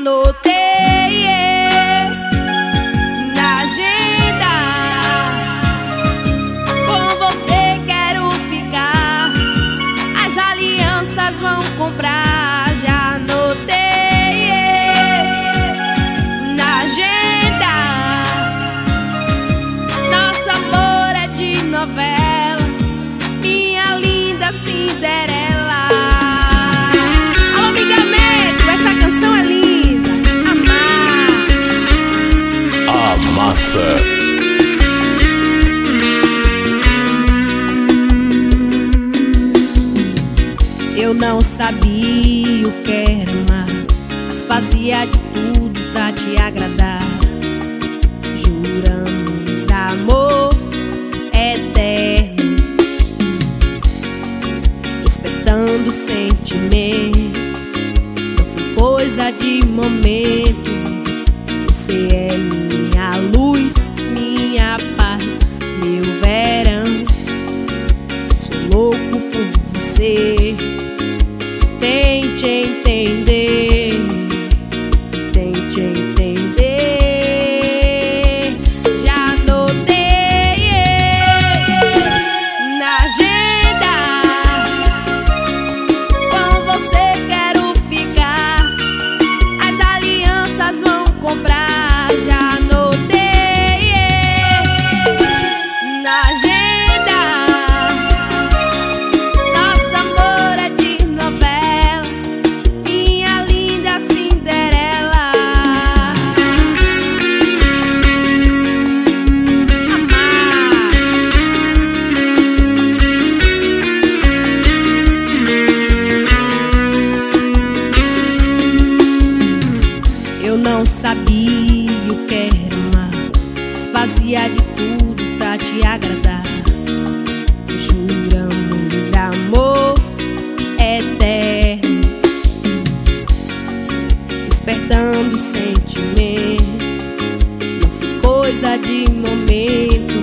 anotei na agenda. Com você quero ficar. As alianças vão comprar. Eu não sabia o que era amar, mas fazia de tudo pra te agradar. Juramos amor eterno, despertando o sentimento. Não foi coisa de momento. Você é minha sabia o que era amar, mas fazia de tudo pra te agradar. Juramos amor eterno, despertando sentimento. Não foi coisa de momento.